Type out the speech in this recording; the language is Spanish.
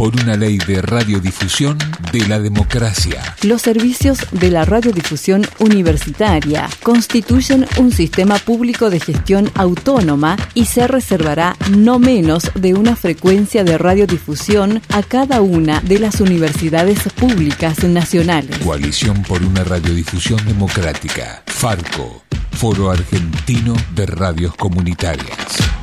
por una ley de radiodifusión de la democracia. Los servicios de la radiodifusión universitaria constituyen un sistema público de gestión autónoma y se reservará no menos de una frecuencia de radiodifusión a cada una de las universidades públicas nacionales. Coalición por una radiodifusión democrática. Farco. Foro Argentino de Radios Comunitarias.